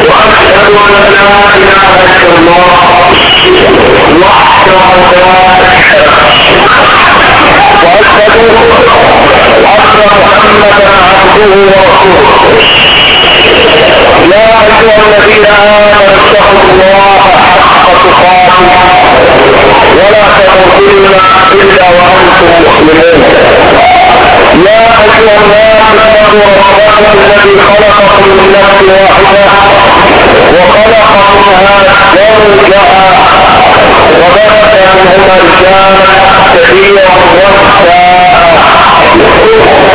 أن لا إله إلا الله وحده لا شريك واشهد ان محمدا عبده ورسوله يا ايها الذين امنوا اتقوا الله حق تقاته ولا تموتن إلا وأنتم مسلمون. يا ايها الناس اتقوا ربكم الذي خلقكم من نفس واحدة وخلق منها زوجها وبث منهما رجالا كثيرا ونساء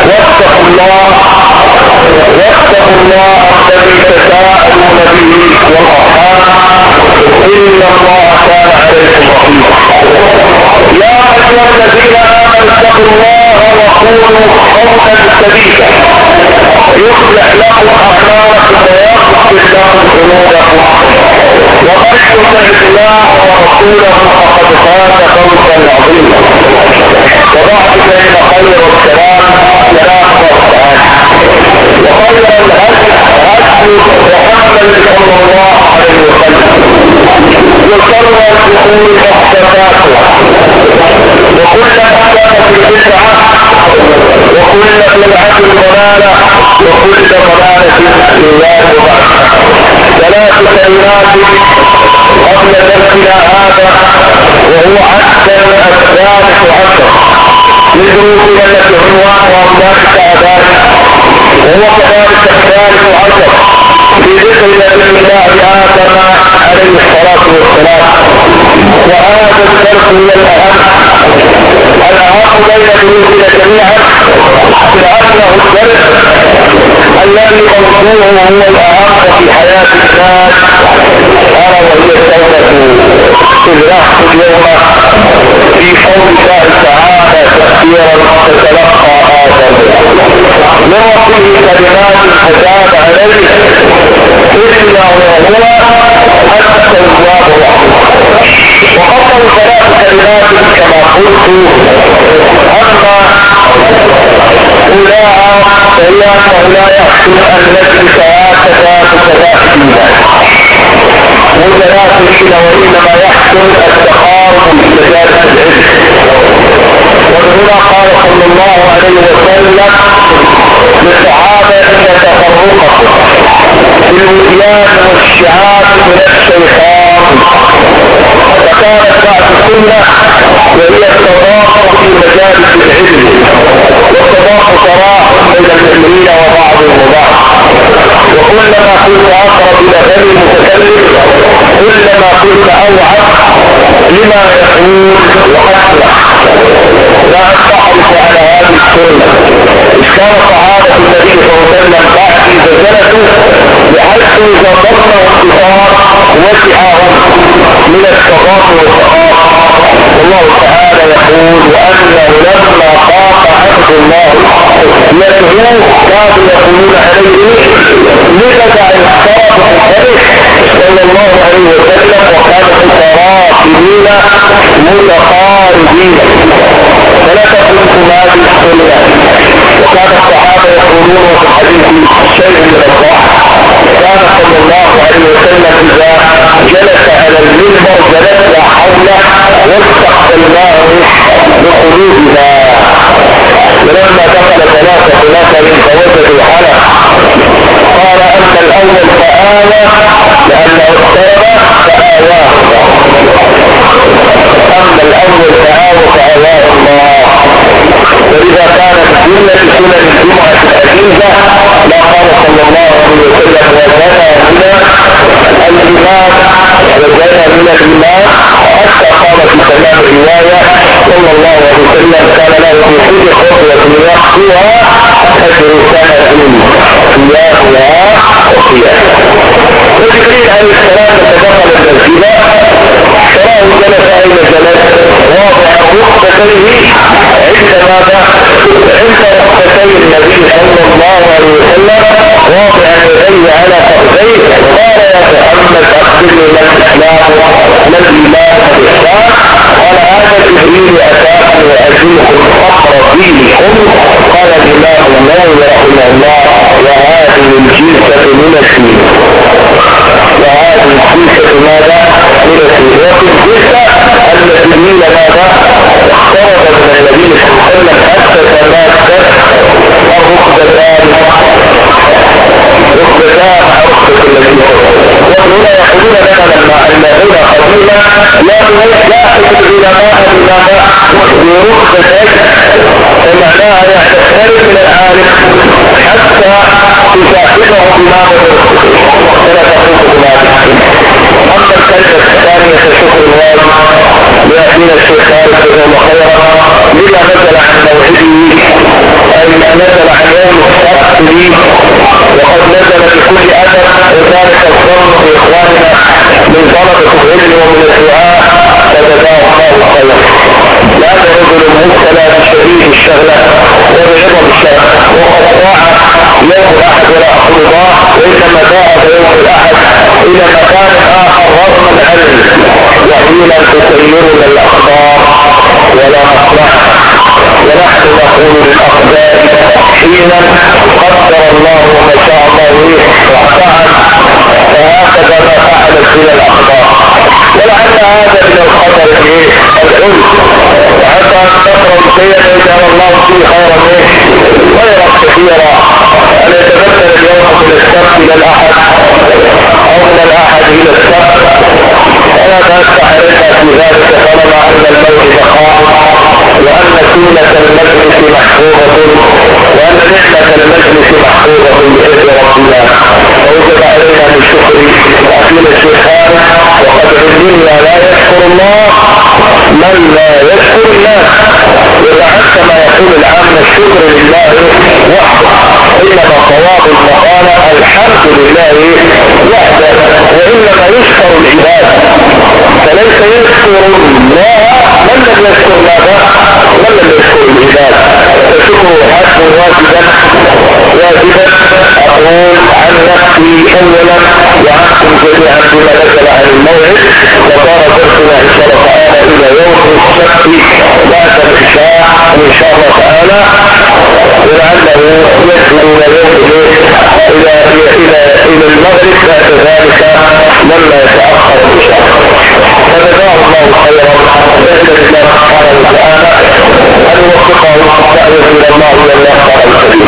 واتقوا الله واتقوا الله الذي تساءلون به والأرحام إن الله كان عليكم رحيما يا أيها الذين آمنوا اتقوا الله وقولوا قولا سديدا. يصلح لكم اعمالكم ويغفر لكم ذنوبكم. ومن يطع الله ورسوله فقد فاز فوزا عظيما. وبعد فإن خير الكلام كلام تعالى وخير الهدي هدي محمد صلى الله عليه وسلم. وشر الأمور محدثاتها وكل محدثه بدعه وكل بدعه ضلاله وكل ضلاله في الله وبعد ثلاث كلمات قبل درسنا هذا وهو عدل الثالث عشر من دروسنا التي عنوانها هنالك اذان وهو كذلك الثالث عشر في ذكر نبي الله آدم عليه الصلاة والسلام. وهذا الدرس من الأهم. الأهم بين دروسنا جميعا لأنه الدرس. الذي موضوعه هو الأهم في حياة الناس. ألا وهي التوبه اذ نحن اليوم. في قول الله تعالى تفسيرا تتلقى من ربه كلمات فتاب عليه هو التواب الرحيم وقبل ثلاث كلمات كما قلت أما فهي انه لا يحسن أن نجلس هكذا متداخلين متداخلين وإنما يحسن التقارب في مجالس العلم. ومن هنا قال صلى الله عليه وسلم للصحابة إن تفرقكم في الوديان والشعاب من فكانت بعد السنة وهي التضافر في مجالس العلم والتضافر تراحم بين المؤمنين وبعضهم وبعض وكلما كنت أقرب إلى غير المتكلم كلما كنت اوعى لما يقول وأسمع. لا أستحرص على هذه السنة. اذ كان النبي يقول وأنه لما قام عبد الله يدعوه كانوا يقولون عليه لبدا الصادق الحديث صلى الله عليه وسلم وكانوا متراكمين متقاربين. فلا هذه السنة وكان الصحابة يقولون في الحديث شيء من الضحك كان صلى الله عليه وسلم إذا جلس على المنبر جلسنا حوله واستقبلناه بقلوبنا. ولما دخل ثلاثة نفر فوجدوا حلق قال أما الأول فآوى لأنه اقترب فآواه. أما الأول فآوى فآواه الله. واذا كانت جملة سنن الجمعة العزيزة لا قال صلى الله عليه وسلم وزنا هنا الإمام وزنا من الإمام حتى قال في تمام الرواية صلى الله عليه وسلم كان له في كل أجر سنة قيامها وقيامها وجبريل عليه السلام تدخل المسجد تراه جلس أين جلس واضع ركبتيه عند ماذا؟ عند ركبتي النبي صلى الله عليه وسلم. واضع يديه على فخذيه قال يا محمد اخبرني ما الإسلام ما الايمان والاسلام قال تريد أتاكم وأجيكم فقر دينكم قال الإمام النووي رحمه الله وهذه الجلسة من الدين وهذه الجلسة ماذا؟ من الدين وفي الجلسة التي ميل ماذا؟ اقتربت من النبي صلى الله عليه وسلم حتى مادة الركبتان ركبتان أركبة النبي وهنا يقولون لنا لما أن هنا قبيلة لا لا تجد العلماء النافع وروح فتاك فمعناها يحتفل من العالم حتى تساعده بما تدرسه فلا تقوم بما تحكمه أما الكلمة الثانية الشكر الوالد ليأتينا الشيخ خالد جزاه خيرا لما نزل عن موعده أي ما نزل عن يوم السبت لي وقد نزل بكل أدب وذلك الظن بإخواننا من طلبة العلم ومن الدعاء. فجزاه الله خيرا. لهذا رجل مبتلى بشديد الشغلة وبعظم الشغلة وقد ضاع يوم الأحد ولا أقول الله وإنما ذهب يوم الأحد إلى مكان آخر رغم العلم. وحيلا تسيرنا الاخبار ولا مصلحة. ونحن نقول للاقدار حينا قدر الله ما شاء الله وفعل فهكذا ما فعلت إلى الأخبار. ولعل هذا من الخطر الايه؟ العلم. وحتى أن تقرأ شيئا يجعل الله فيه خيرا منه. ويرى كثيرا. يتبدل اليوم من السبت إلى الأحد. أو من الأحد إلى السبت فلا باس حرصها في ذلك طالما ان الموت بقاء وأن سنة المجلس محفوظة وأن نعمة المجلس محفوظة بإذن ربنا. فوجب علينا بالشكر اخينا الشيخان وقد علمنا لا يشكر الله من لا يشكر الناس وبعدت ما يقول العام الشكر لله وحده. إنما صواب المقالة الحمد لله وحده وإنما يشكر العباد. فليس يشكر الله من لم يشكر ماذا من لم يشكر العباد فشكر حق واجبا واجبا أقول عن نفسي اولا وعنكم جميعا بما نزل عن الموعد. وصار درسنا إن شاء الله تعالى إلى يوم السبت بعد العشاء إن شاء الله تعالى. ولعله يدخلون يوم إلى إلى إلى إلى المغرب. بعد ذلك لما يتأخر. ان شاء الله فجزاه الله خيرا نسال الله سبحانه وتعالى ان يوفقه ويهدي إلى الله والى الله الكريم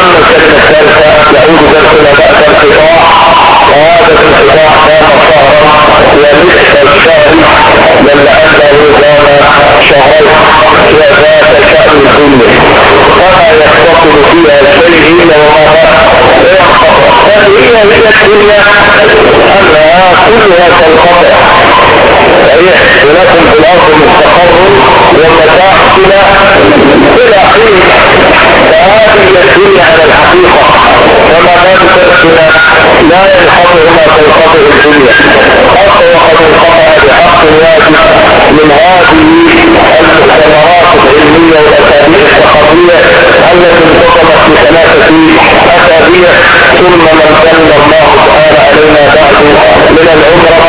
اما الكلمة الثالثة يعود درسنا بعد القطاع وهذا وما يختصر فيها شيء وما هذه هي من الدنيا أنها كلها ولكم في الأرض مستقر ومتاع إلى إلى حين. فهذه الدنيا على الحقيقة. وما بال درسنا لا ينقطع ما تنقطع الدنيا حتى وقد انقطع بحق واجب من هذه المؤتمرات العلميه والاسابيع الثقافيه التي انتظمت في ثلاثة اسابيع ثم من سلم الله تعالى علينا بعد من العمره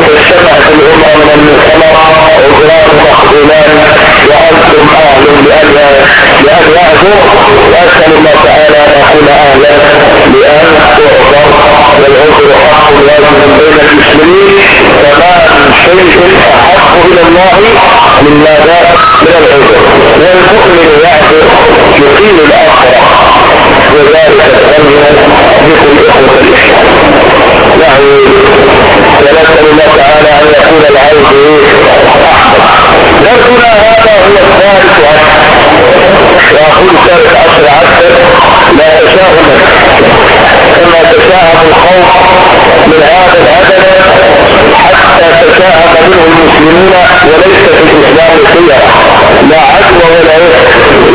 فاجتمعت العمره من المؤتمر عذران مقبولان وأنتم أهل لأن لأن يعذر واسال الله تعالى ان اكون أهلا لأن والعذر حق واجب بين المسلمين فما من شيء احب إلى الله من ماذا من العذر. والمؤمن يعذر يقيم الآخرة. وذلك الثاني بكم اخوه الاسلام يعني ونسال الله تعالى أن يكون العيش احسن درسنا هذا هو الثالث عشر. واقول الثالث عشر عشر لا تشاؤم كما تشاءم الخوف من هذا العدد حتى تشاءم منه المسلمون وليس في الاسلام خيرة لا عدوى ولا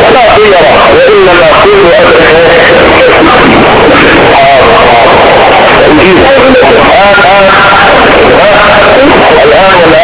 ولا خيرة وانما كل ادرك الان الان ولا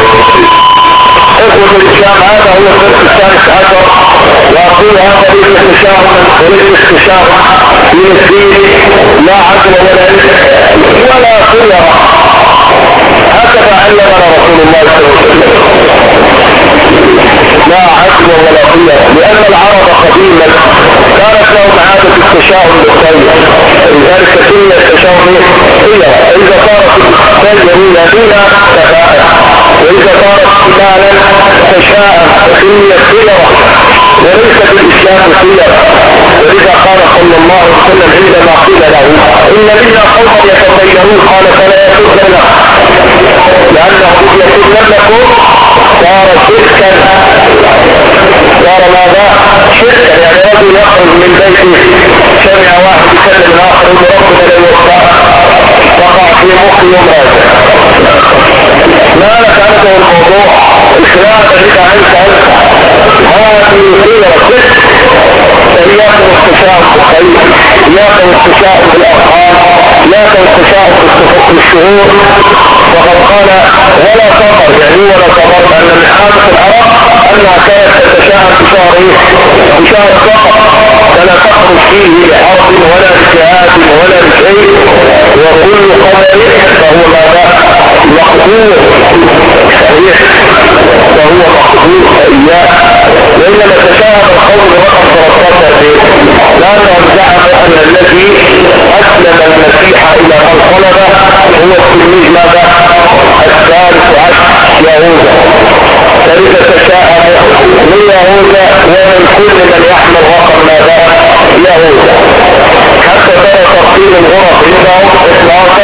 اخوة الإسلام هذا هو الدرس الثالث عشر وأقول هذا ليس استشار وليس استشار من الدين لا عدل ولا علم ولا خير. هكذا علمنا رسول الله صلى الله عليه وسلم. لا عدل ولا خير لأن العرب قديما كانت لهم عادة التشاؤم بالخير لذلك سنة التشاؤم خير فاذا صارت الخير يمينا بنا تفاءل وإذا صارت شمالا تشاءم سنة خيرة وليس في الاسلام خيرة ولذا قال صلى الله عليه وسلم عندما قيل له إن منا قوما يتطيرون قال فلا له لأنه إذ يسد لكم صار شركا. صار ماذا؟ شركا. يعني رجل يخرج من بيته سمع واحد يكلم الآخر إن ربنا لا يوفق وقع في مخي ماذا ما لك أنت الموضوع؟ الخلاف الذي عنك أنت. هذه خيرة صدق فإياكم التشاؤم بالخير إياكم التشاؤم بالأرحام إياكم التشاؤم بالشهور وقد قال ولا صبر يعني ولا صبر أن من عادة العرب أنها كانت تتشاءم في شهر مشاهد فقط. فلا تخرج فيه لحرب ولا لجهاد ولا لشيء وكل قدر فهو ماذا مقدور صحيح. فهو مقدور فإياه وإنما تشاهد القول رقم 13 لأنهم زعموا أن الذي أسلم المسيح إلى من طلبه هو التلميذ ماذا؟ الثالث عشر. يهوذا فإذا تشاءم من يهوذا ومن كل من يحمل رقم ماذا؟ يهوذا حتى ترى تقسيم الغرف عندهم؟ 12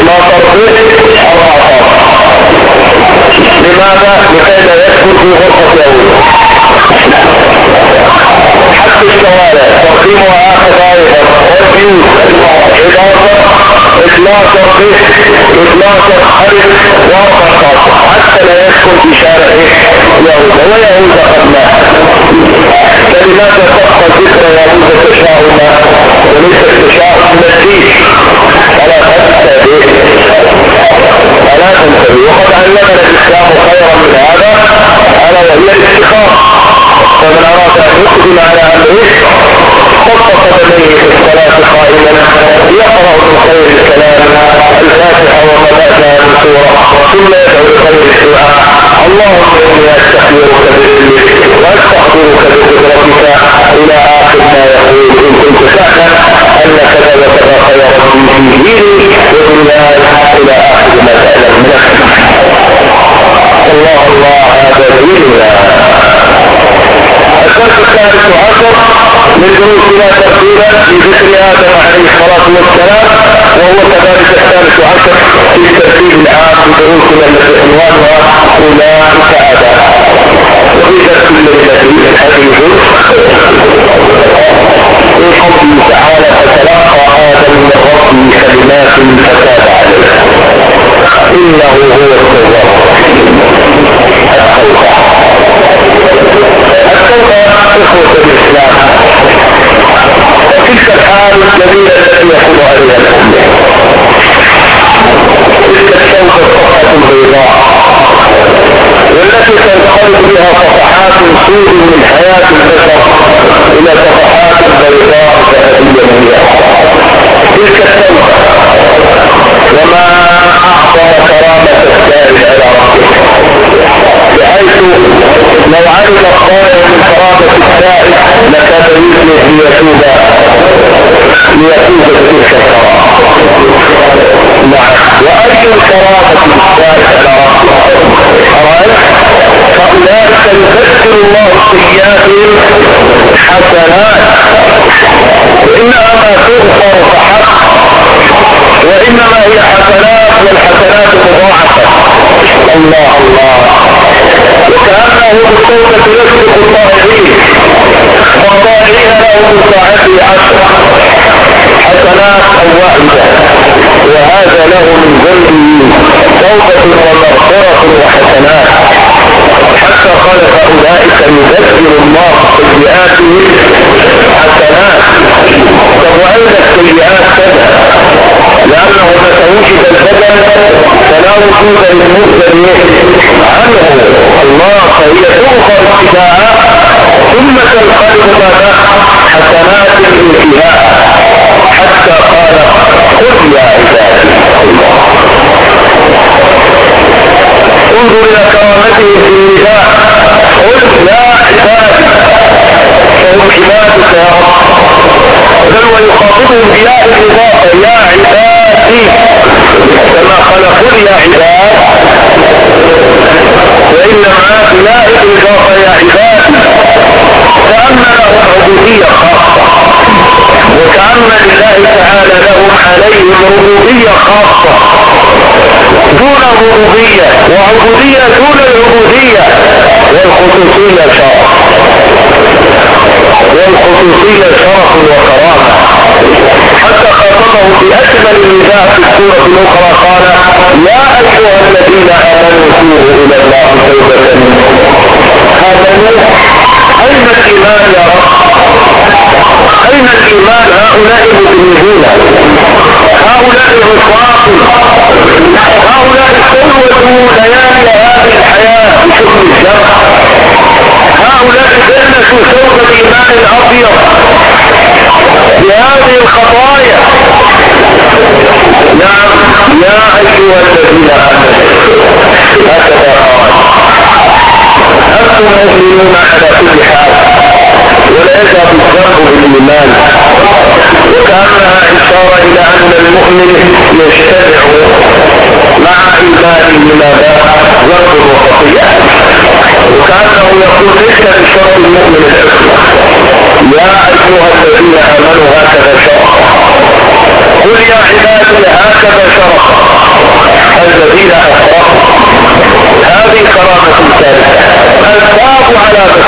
12 14 لماذا؟ لكي لا يدخل في غرفة يهوذا حتى الشوارع تقسيمها كذلك والبيوت إضافة 12 بيت 12 حرف واربع خاصة حتى لا يسكن في شارع يهوذا ويهوذا قد مات فلماذا تبقى ذكر يهوذا تشاؤما وليس التشاؤم الدين فلا تنتبه فلا تنتبه وقد علمنا الإسلام خيرا من هذا ألا وهي الاستخاره فمن أراد أن يقدم على أمره خط قدميه في الصلاة قائما يقرأ من خير الكلام الفاتحة وما بعدها من سورة. ثم Thank you. الله سيئاتهم حسنات. وإنها ما تغفر فحق وإنما هي حسنات والحسنات مضاعفة. الله الله. وكأنه بالتوبة يسبق الطائعين والطائعين له ساعته عشرة حسنات أو واحدة. وهذا له من ذنبه توبة ومغفرة وحسنات. حتى قال فأولئك يبدل الله سيئاتهم حسنات. طب وأين السيئات كذا؟ لأنه متى وجد البدن فلا وجود للمبدل عنه الله فهي تغفر ابتداء ثم تنقلب ماذا حسنات الانتهاء. حتى قال قل يا عبادي الله. انظر إلى كرامته في النداء قل يا عبادي فهم عبادك يا رب. بل ويخاطبهم بياء الاضافه يا عبادي. كما قل يا عباد. وإنما بياء الاضافه يا عبادي كان لهم عبودية خاصة. وكأن لله تعالى لهم عليهم ربوبية خاصة. دون ربوبية وعبودية دون العبودية والخصوصية شرف. والخصوصية شرف وكرامة. حتى خاطبه في أكمل النداء في السورة الأخرى قال يا أيها الذين آمنوا توبوا إلى الله توبة. آمنوا أين الإيمان يا رب؟ أين الإيمان؟ هؤلاء المؤمنون هؤلاء الرفاق. هؤلاء استولوا ليالي هذه الحياة بشكل الشرع هؤلاء دلسوا صوت الإيمان الأبيض. بهذه الخطايا. نعم يا أيها الذين آمنوا هكذا قال. أنتم مؤمنون على كل حال. ولا يذهب بالإيمان. وكأنها إشارة إلى أن المؤمن يجتمع مع إيمانه ماذا ظرف الوسطية. وكأنه يقول ليس بشرط المؤمن الحكمة يا أيها الذين آمنوا هكذا شرط قل يا عبادي هكذا شرط الذين أفرقوا. هذه كرامة ثالثة. الباب على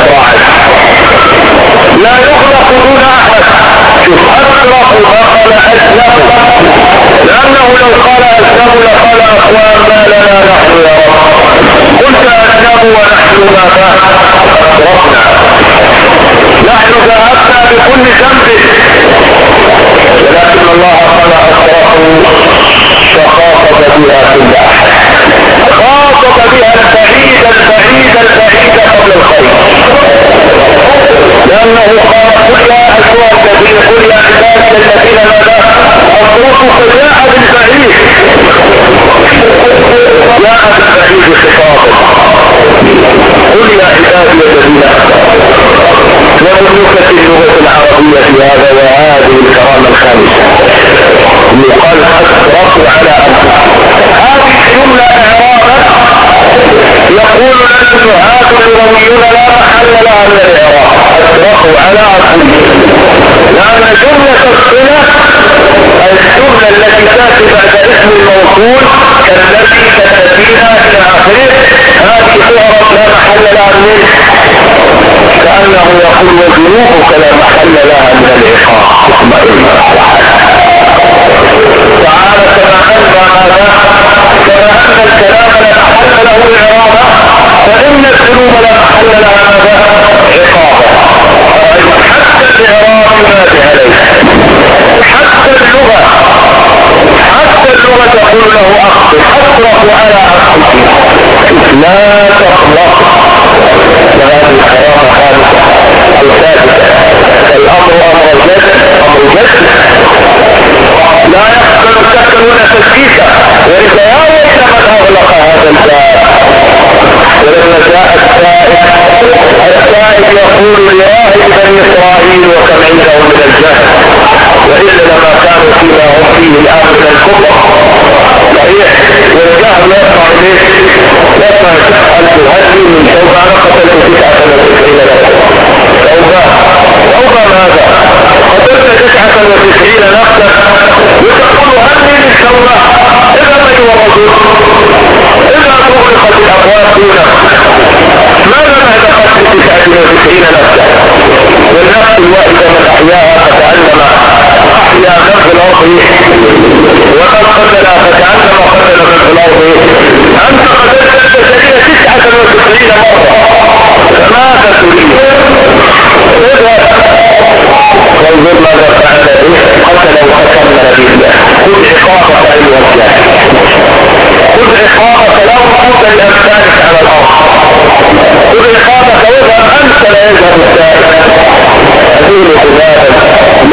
لقال اقوام ما لنا نحن يا رب. قلت اسلم ونحن ماذا اشرفنا نحن ذهبنا بكل ذنب. ولكن الله قال اشرفوا فخاطب بها كل احد خاطب بها البعيد البعيد البعيد قبل الخير. لأنه قال قل يا ايها الذين قل يا عبادي الذين ماذا اصرفوا فجاء بالبعيد. جاء بالبعيد خطابه. قل يا عبادي الذين وملوكة اللغة العربية في هذا وهذه الكرامة الخامسة. يقال أسرف على أنفسهم. هذه الجملة إعرابا يقول لنا النهاة اللغويون لا محل لها من أسرفوا على أنفسهم لأن جملة الصلة الجملة التي تأتي بعد اسم الموصول كالذي كالذين إلى آخره. هذه تعرف لا محل لها من كأنه يقول وجنوبك لا محل لها من العقاب اطمئن. تعالى كما أن ماذا؟ كما أن الكلام لا له العرابة فإن الذنوب لا محل لها ماذا حتى الإعراب عليه حتى اللغة حتى اللغة تقول له أخطئ أطرق على أخطئ لا تخلق وهذه الكرامة خالصة الثالثة الأمر أمر الجد أمر الجد لا تسكيتا ولذا يا ويل من أغلق هذا الباب. ولما جاء السائل السائل يقول لراهب بني إسرائيل وكم عنده من الجهل؟ وإلا لما كانوا فيما هم فيه الآن من الكفر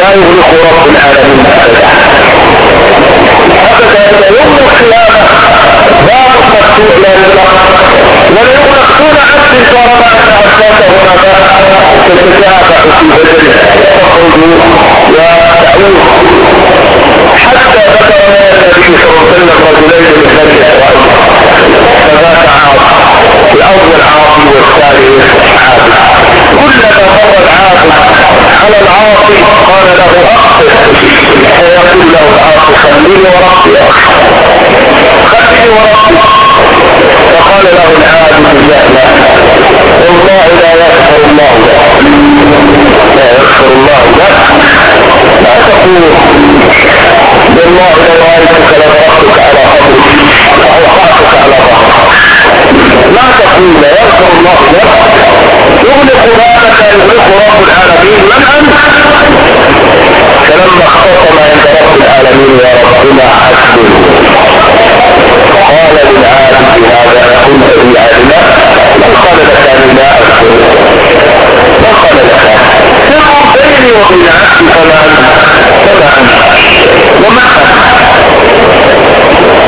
لا يغلق رب العالمين أبدا أبدا يوم القيامة باب مفتوح لا يغلق ولا يغلق دون عبد بعد أساسه هناك في بدنه تخرج وتعود حتى ذكر النبي صلى الله رجلين من بني اسرائيل فذاك عاص الأول عاصي. والثاني عابد كلما مر العابد على العاصي قال له اقصد فيقول له العاصي خليني وربي خليني وربي. فقال له العابد جهلا. والله لا يغفر الله لك لا يغفر الله لك لا تقول. بالله لو رأيتك لضربتك على قبرك أو وقعتك على ظهرك. لا تقول. لا يغفر الله لك بابك يغلق رب العالمين. من أنت؟ فلما اختصم عند رب العالمين يا ربنا حسبه قال للعالم هذا كنت في عالمه من قال لك ان لا اذكر من قال لك سر بيني وبين عبدي فما أنت. فما أنت؟ وما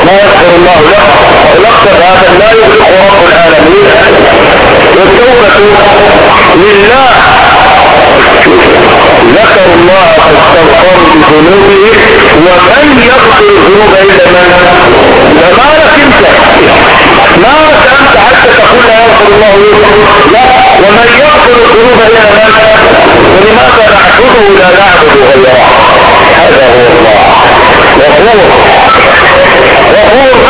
ما يغفر الله له ولقد هذا لا يغلق رب العالمين. والتوبة لله. ذكروا الله فاستغفروا بذنوبهم ومن يغفر الذنوب إلا من فما لك انت. ما لك انت حتى تقول لا يغفر الله لا. ومن يغفر الذنوب إلا من ولماذا نعبده لا نعبد غيره؟ هذا هو الله. غفور غفور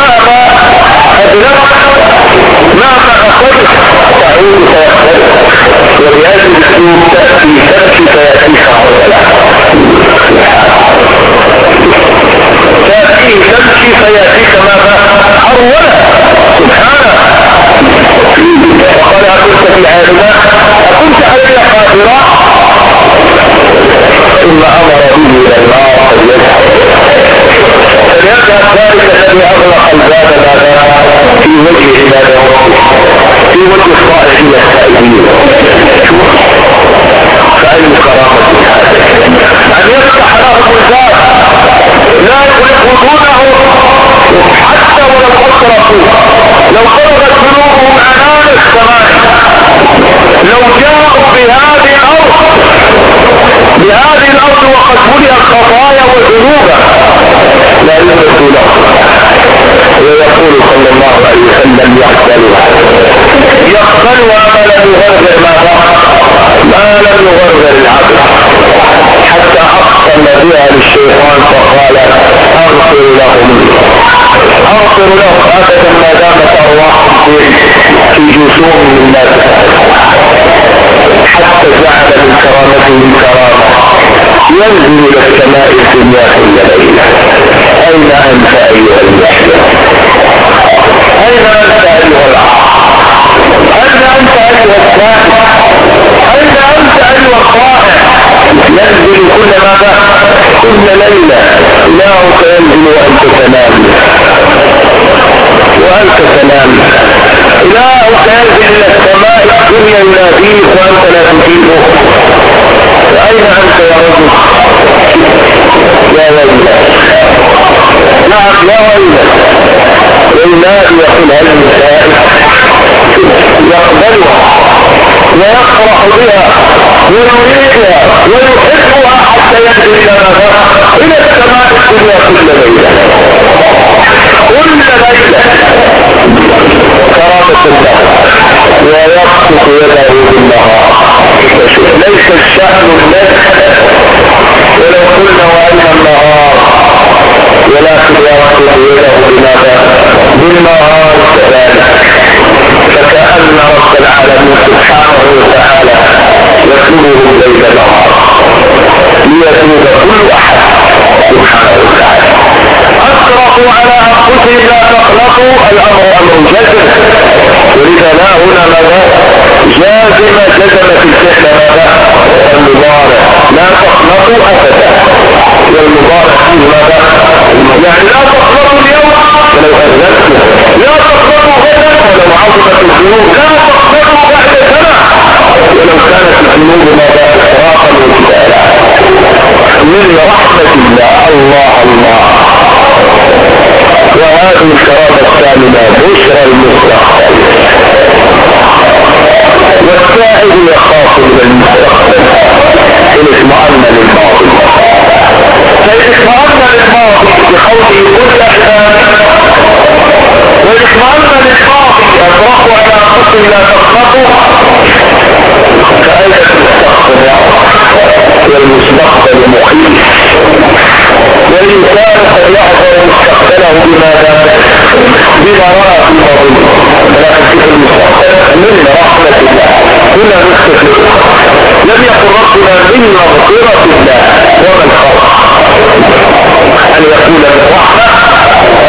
وبهذه الاسلوب تأتي تأتي فيأتيك عرض تأتي تمشي فيأتيك ماذا أرولا سبحانه وقال أكنت في عالمة أكنت علي قادرة ثم أمر به إلى النار فليذهب فليذهب ذلك الذي أغلق الباب ماذا في وجه عباد ربه في وجه الصالحين السائلين فأي كرامة هذا أن يفتح لهم الباب لا يغلقونه حتى ولو أشركوا لو خرجت ذنوبهم أمام السماء لو جاءوا بهذه الأرض بهذه الأرض وقد ملئت خطايا وذنوبا لا يملكوا له ويقول صلى الله عليه وسلم يقبلها يقبلها ما لم يغرر ماذا ما لم يغرر العبد حتى بها للشيطان فقال أغفر لهم. أغفر لهم. ابدا ما دامت ارواحهم في جسوم الناس. حتى جعل من كرامته كرامه ينزل إلى السماء الدنيا كل ليله أين أنت أيها المسلم؟ أين أنت أيها العاق اين انت ايها السائل اين انت ايها الطائع ينزل كل ماذا كل ليلة إلهك ينزل وأنت تنام. وأنت تنام. إلهك ينزل إلى السماء الدنيا يناديك وأنت لا تجيبه. أين أنت يا رجل؟ يا ويلك نعم يا ويلك وينادي يقول هل يقبلها ويفرح بها ويريدها ويحبها حتى ينزل إلى ماذا إلى السماء الدنيا كل ليلة. كل ليلة. كرامة الله. ويبسط يده بالنهار. ليس الشأن الليل ولو قلنا وأن النهار. ولكن يبسط يده بماذا بالنهار كذلك. فكأن رب العالمين سبحانه وتعالى يكتبه الليل نهار. ليتوب كل أحد سبحانه وتعالى. أسرفوا على أنفسهم لا تخلقوا الأمر أمر جزم ولذا لا هنا ماذا؟ جازم جزم في الفعل ماذا؟ المضارع. لا تخلقوا ابدا. والمضارع فيه ماذا؟ يعني لا تخلقوا اليوم. ولو اذنتم لا ولو عظمت الذنوب لا تخلقوا بعد سنة. ولو كانت الذنوب ماذا احراقا وجدالا من رحمة الله الله الله. وهذه الكرامة الثامنة بشرى المستقبل. والسائل يخاف من المستقبل إن للماضي. فإن للماضي بقوله كل أحلام. وإن اطمأن للماضي أطرقوا على أنفسهم لا تخلقوا فأين المستقبل والمستقبل مخيف والإنسان قد يحضر مستقبله بماذا؟ بما رأى في ماضيه ولكن في المستقبل من رحمة الله هنا نستفيد لم يقل ربنا من مغفرة الله وما الخلق أن يكون من رحمة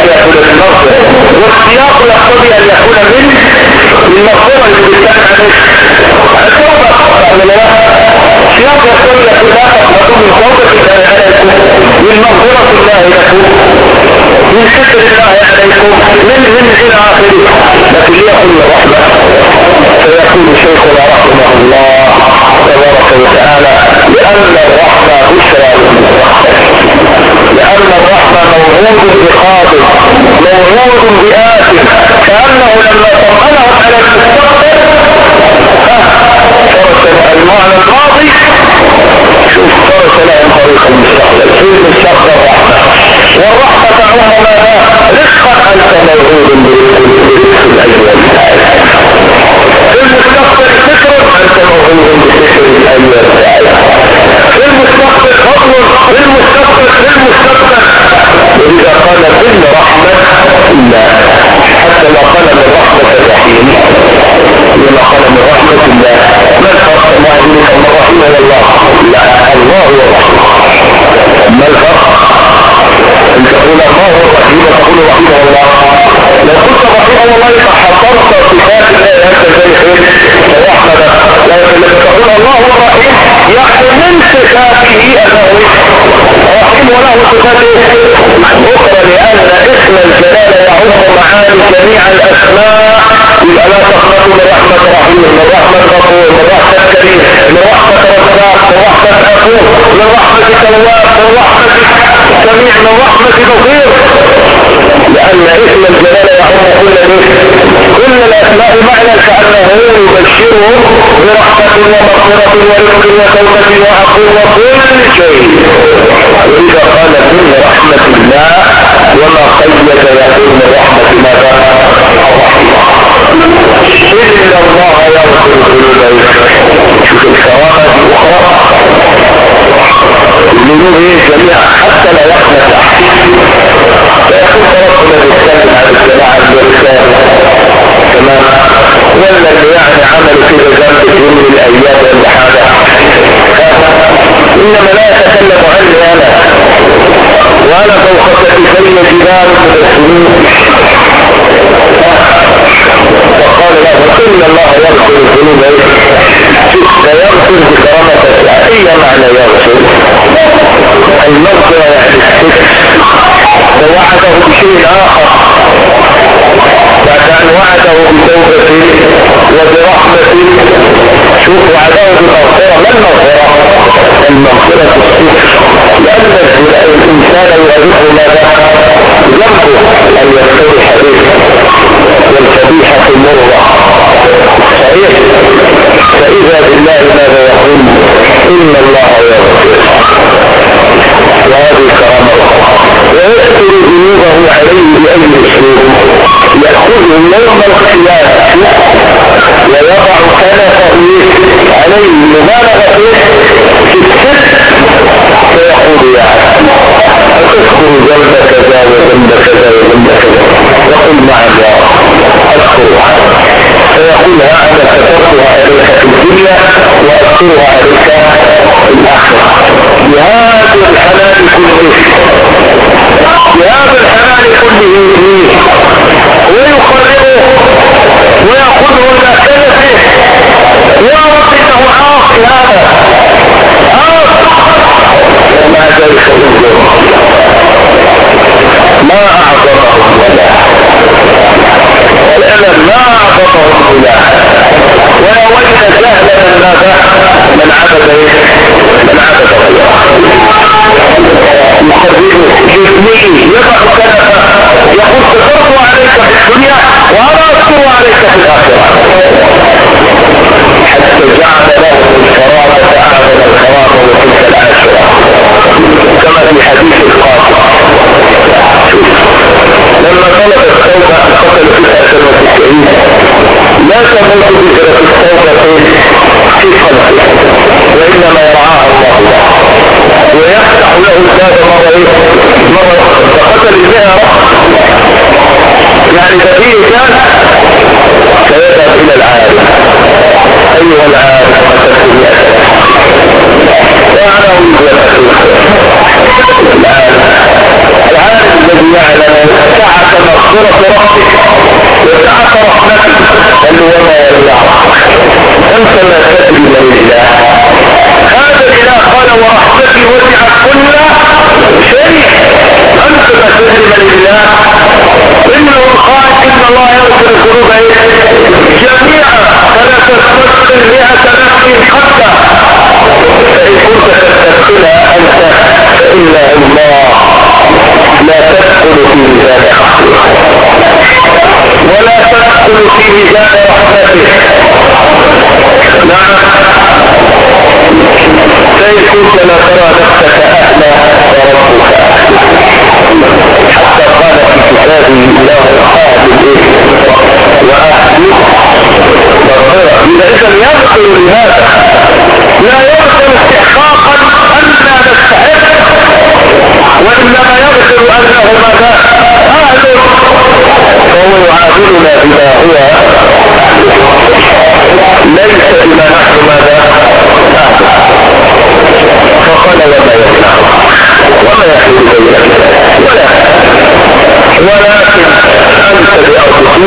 يكون من مغفرة والسياق يقتضي أن يكون من من مغفرة للإنسان عليه. التوبة لا؟ سياق يقتضي أن لا تقبلوا من توبة الله عليكم. من مغفرة الله لكم. من ستر الله عليكم. من من إلى آخره. لكن ليكن الرحمة فيقول شيخنا رحمه الله تبارك وتعالى لأن الرحمة بشرى. لأن الرحمة موعود بقادر موعود بآت كأنه لما طمأنه على المستقبل فرس المعنى الماضي شوف فرس لهم طريق المستقبل. في المستقبل رحمة. والرحمة تعوها ماذا رزقا أنت موعود برزق الأجوال في المستقبل سمعوهم بسحر الأيام المستقبل فضل المستقبل المستقبل وإذا قال كل رحمة إلا حتى ما قال من رحمة الرحيم لما قال من رحمة الله ما الفرق ما أدرك من رحمة الله لا الله هو الرحيم ما الفرق أن تقول الله هو الرحيم تقول رحمه الله لو كنت بطيئا والله فحصرت صفات الله انت زي رحمة لكن تقول الله الرحيم يعني من صفاته أنه رحيم وله صفات إيه؟ أخرى لأن اسم الجلال يعم معاني جميع الأسماء. يبقى لا تخافوا من رحمة رحيم من رحمة غفور من رحمة كريم من رحمة رزاق من رحمة غفور من رحمة تواب من رحمة سميع من رحمة بصير. لأن اسم الجلالة يعم كل كل الأسماء معنى كأنه يبشرهم برحمة ومغفرة ورزق وتوبة وعفو وكل شيء. ولذا قال من رحمة الله وما قيد يقول من رحمة ماذا إلا الله يغفر الذنوب شوف الكرامة الأخرى الذنوب جميعا حتى لا يقنع فيكون ربنا بيتكلم عن الجماعة الرسالة تمام ولا اللي يعني عمل كده ذنب في يوم من الأيام ولا حاجة إنما لا يتكلم عني أنا وأنا فوق كتفي جبال فقال له إن الله يغفر الذنوب. فيغفر بكرامته أي معنى يغفر؟ المغفرة يعني الستر ووعده بشيء آخر. فكان وعده بتوبة وبرحمة. شوف وعده بالمغفرة ما المغفرة؟ المغفرة الستر لأن الإنسان يعرفه ماذا؟ ذنبه أن يفترح به والفضيحة مرة صحيح؟ فإذا بالله ماذا يقول؟ إن الله يغفر. وهذه ذنوبه عليه بأي أسلوب يأخذه يوم القيامة ويضع كنفه عليه مبالغة في الست فيقول يا عبد أتذكر ذنب كذا وذنب كذا وذنب كذا يقول نعم يا رب أذكرها فيقول أنا كتبتها عليك في الدنيا وأذكرها عليك في الآخرة بهذا الحلال كله بهذا الحلال كله ويقرره ويأخذه إلى كنفه يا إنه عاصي هذا. ومع ذلك ينظر ما فقتل المئة يعني بديه كان فيذهب إلى العالم. أيها العالم المئة وأنا اريد العالم العالم الذي يعلم سعة مغفرة ربك وسعة رحمتك قال له وما يرجعك أنت ما تدري من الله. هذا الإله قال ورحمتي وسعت كل شيء. تسلم فان كنت تستغفرها أنت فالا الله لا تدخل في ميزان ولا تدخل في ميزان رحمته نعم فإن كنت لا ترى نفسك أهلا فربك حتى قال في كتابه له وأهل مغفرة إذا إذا يغفر لهذا لا يغفر استحقاقا أننا نستحق وإنما يغفر أنه ماذا؟ أهل. فهو يعاملنا بما هو ليس بما نحن ماذا؟ أهل. فقال وما يمنع وما يحول بينك؟ ولكن أنت بأرضك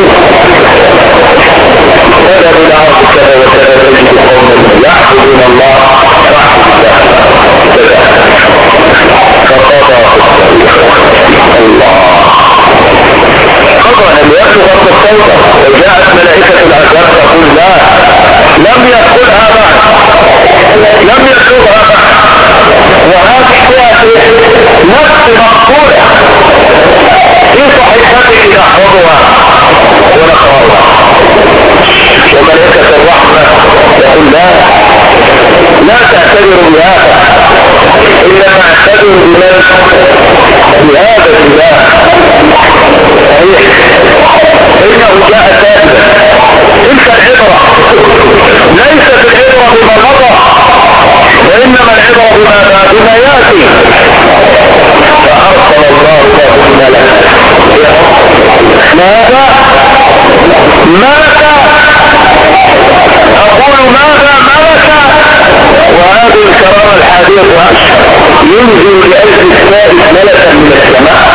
ولا بالأرض كذا وكذا تجد قوما يعبدون الله فقضى الله. قضى لم يبلغ التوبة وجاءت ملائكة العذاب تقول لا لم يدخلها بعد. لم يدخلها بعد نفس مقطوعة في صحيفتك نحوها ونقراها وملكة الرحمة تقول لا لا تعتبروا بهذا إنما اعتبروا بمن بهذا الله صحيح إنه جاء ثابتا تلك العبرة ليست العبرة بما مضى انما العبره ما يأتي. فأرسل الله أقول ماذا ملك وهذه الكرامة الحادية عشر ينزل لاجل الثالث ملكا من السماء.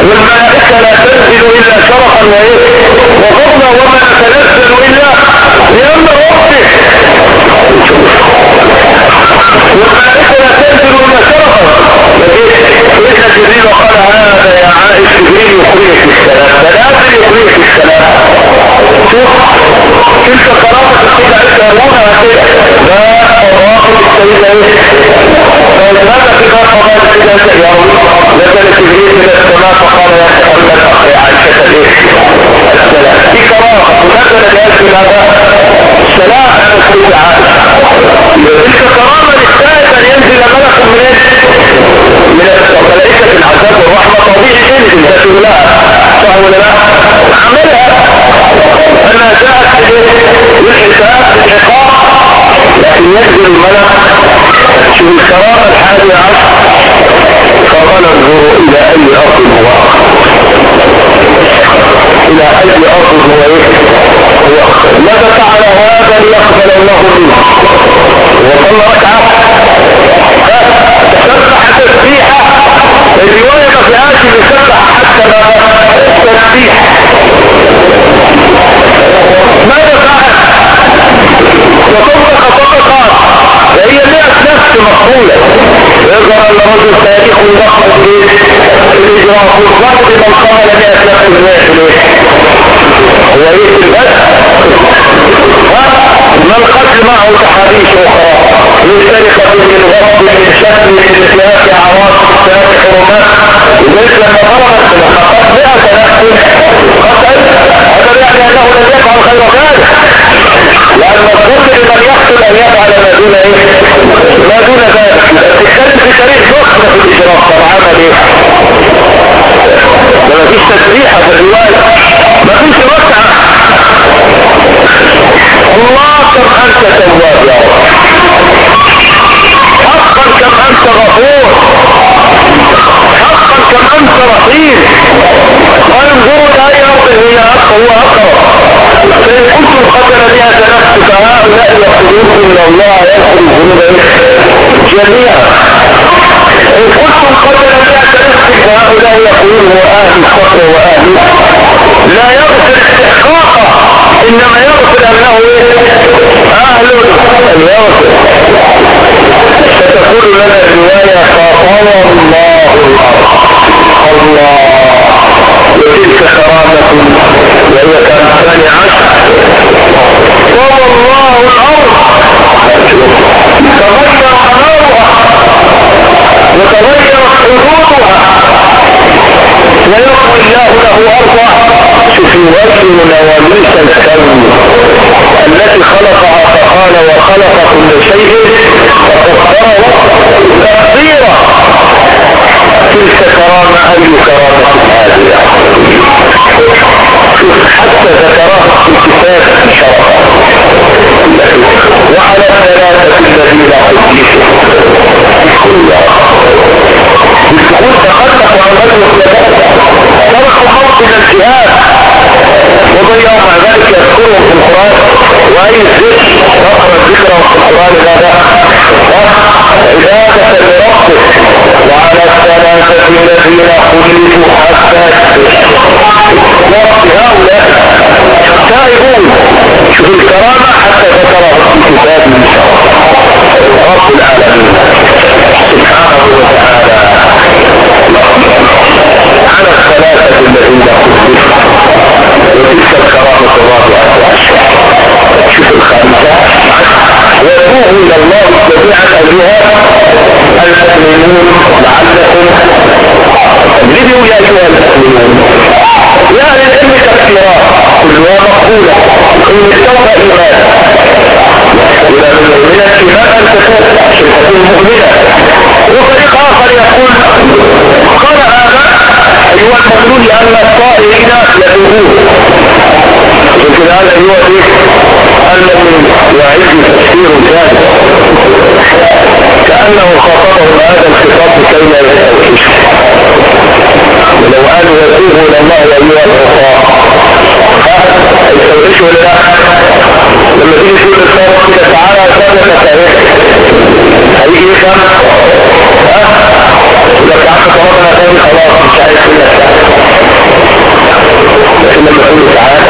والملائكة لا تنزل إلا شرفا وفضلا وما تنزل لأمر ربك والملائكة لا تنزل شرفا سيدنا جبريل قال هذا يا عائش جبريل يقريك السلام. فنازل يقريك السلام. شوف تلك كرامة السيدة عيسى يرمونها كده لا في إيه السلام دي كرامة ونزل السيدة عائشة تلك كرامة للسائل ان ينزل ملك من من الملائكة العذاب والرحمة طبيعي تنزل لكن لا صح ولا لا عملها. انها جاءت للحساب للعقاب لكن ينزل الملك شوف الكرامة الحادية عشر فقال انظروا إلى أي أرض هو. إلى أي أرض هو. هو ماذا فعل هذا ليقبل الله منه. وصلى ركعة. تسبح تسبيحة. الرواية ما فيهاش بيسبح حتى تسبيح ماذا فعل وطبق طبقات فهي مئة نفس مقبولة يظهر أن رجل تاريخ يضخم الاجراء والضغط من قال مئة نفس من هو إيه البس. ما القتل معه تحابيش أخرى؟ من سرقة من غضب من شتم من انتهاك أعراض انتهاك حرمات. لذلك لما ضربت من خطأ مئة نفس. قتل؟ هذا يعني أنه لم يفعل خير ذلك لأن القتل لمن يقتل أن يفعل ما دون إيه؟ ما دون ذلك الكلب في تاريخ ضخم في الإجراء طب عمل إيه ما فيش تسبيحة في الرواية. ما فيش ركعة الله كم أنت تواب يا رب. حقا كم أنت غفور. انت رحيم انظروا لا يرضي هي هو أقرب. فان كنتم قتل بها نفسك هؤلاء يقولون إن الله يغفر الذنوب جميعا. كنتم قتل بها نفسك هؤلاء يقولون هو أهل الصبر واهل لا يغفر استحقاقا إنما يغفر أنه أهل ان يغفر ستقول لنا الرواية فطوى الله الأرض. الله. وتلك كرامة وهي كانت ثاني عشر. طوى الله الأرض. تغير يوزن نواميس الكون التي خلقها فقال وخلق كل شيء وقدره تقديرا. تلك كرامة أي كرامة هذه؟ حتى ذكرها في كتاب شرف وعلى الثلاثة الذين قدسوا بالسقوط تخلق عن غزوة تركوا حرب من الجهاد. وضيعوا مع ذلك يذكرهم في القرآن وأي الذكر نقرأ الذكر في القرآن ماذا؟ عبادة لربك. وعلى الثلاثة الذين خلفوا حتى رب هؤلاء تائبون. شوف الكرامة حتى ذكره في كتاب من رب العالمين. سبحانه وتعالى. على الثلاثة الذين خلفوا وتلك الكرامة الرابعة عشر شوف الخامسة وتوبوا إلى الله جميعا أيها المؤمنون لعلكم اجلبوا يا أيها المؤمنون يا أهل العلم تفسيرات كلها مقبولة. إن استوفى إيمان إلى من الإيمان أن تكون تكون مؤمنة. وفريق آخر يقول قال هذا أيها المؤمنون لأن الطائرين يتوبون يمكن هذا أيها الذي يعيد تفسير ثاني. كأنه خاطبهم هذا الخطاب لكي لا يستوحش. ولو قالوا يتوبوا إلى الله أيها العصاة هتستوعبش ولا لما تيجي تقول للصوت كده تعالى يا صوت أنا فاهم هيجي يفهم ها لك يا عم تاني أنا فاهم خلاص مش عايز كده لكن لما تقول تعالى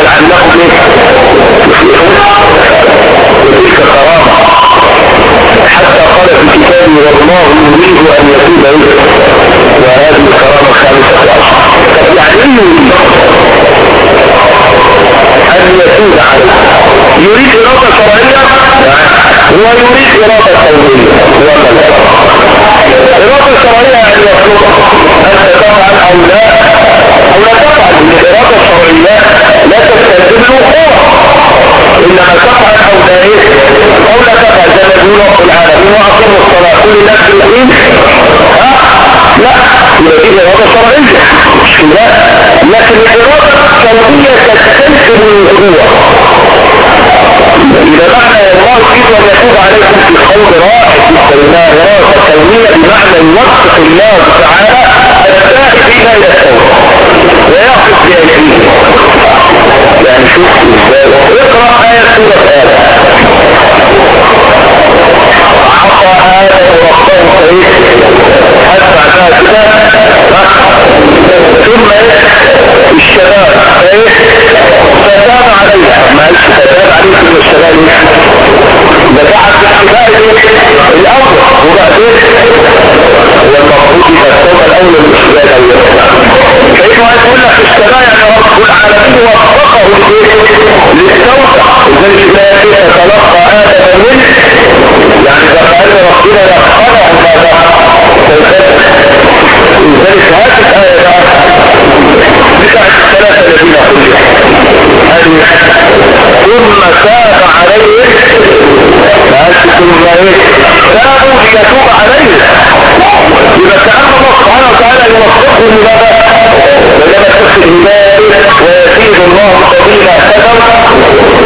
المؤمنون لعلكم إيه؟ وتلك كرامه حتى قال في كتابه والله يريد أن يتوب اليه وهذه الكرامة الخامسة عشر. يعني إيه يريد أن يتوب عليه. يريد إرادة شرعية؟ ويريد إرادة قوميه إرادة شرعية يعني يطلب أن تفعل أو لا أو لا تفعل. الاراده الشرعيه لا تستلزم الوقوع. إنما تفعل أو لا أو لا تفعل زي ما رب العالمين وأقيموا الصلاة كل بالدين ها؟ لا. يبقى دي اراده شرعيه مش كده لكن الاراده الشرعيه تستلزم الوقوع. إذا معنى الله يريد أن يتوب عليكم في قول رائع في الكلمات إرادة كونية بمعنى يوفق الله تعالى التائبين إلى التوبة ويقف بأيديه يعني شوف إزاي اقرأ آية سورة آدم عصى فإيه أسمع بها كده ثم الشباب. فإيه فتاب عليها ما قالش فتاب عليه ثم الشباب. ده بعد احتفاء الأول وبعدين؟ هو المفروض يبقى من الشباب الأول كيف يقول لك الشباب يعني رب العالمين؟ وفقه للتوبة لذلك لا يتلقى آدم منه يعني إذا قال ربنا يخرع ماذا لذلك هذه الآية بتاعت الثلاثة الذين قلوا ثم تاب عليه. فهل ثم إيه تابوا ليتوب عليه. إذا كأن الله سبحانه وتعالى يوفقه لماذا بينما تخفي الهداية ويزيد الله الذين اهتدوا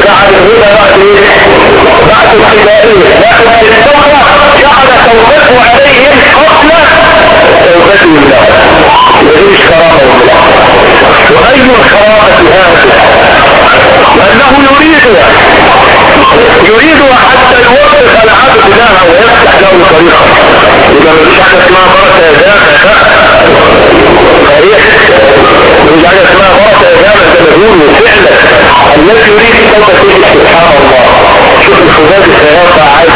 جعل الهدى بعد إيه؟ بعد الهداية لكن في التوبة جعل توبته عليهم قبل توبته الله وهي كرامة الله؟ وأي الكرامة هذه؟ أنه يريد يريد حتى يوفق العبد لها ويفتح له طريقا إذا ما فيش حاجة اسمها بركة يا جامع صحيح. مش حاجة اسمها بركة يا جامع ما بيقولوا فعلا الذي يريد التوبة فيه سبحان الله. شوف الخباز السيارة عايز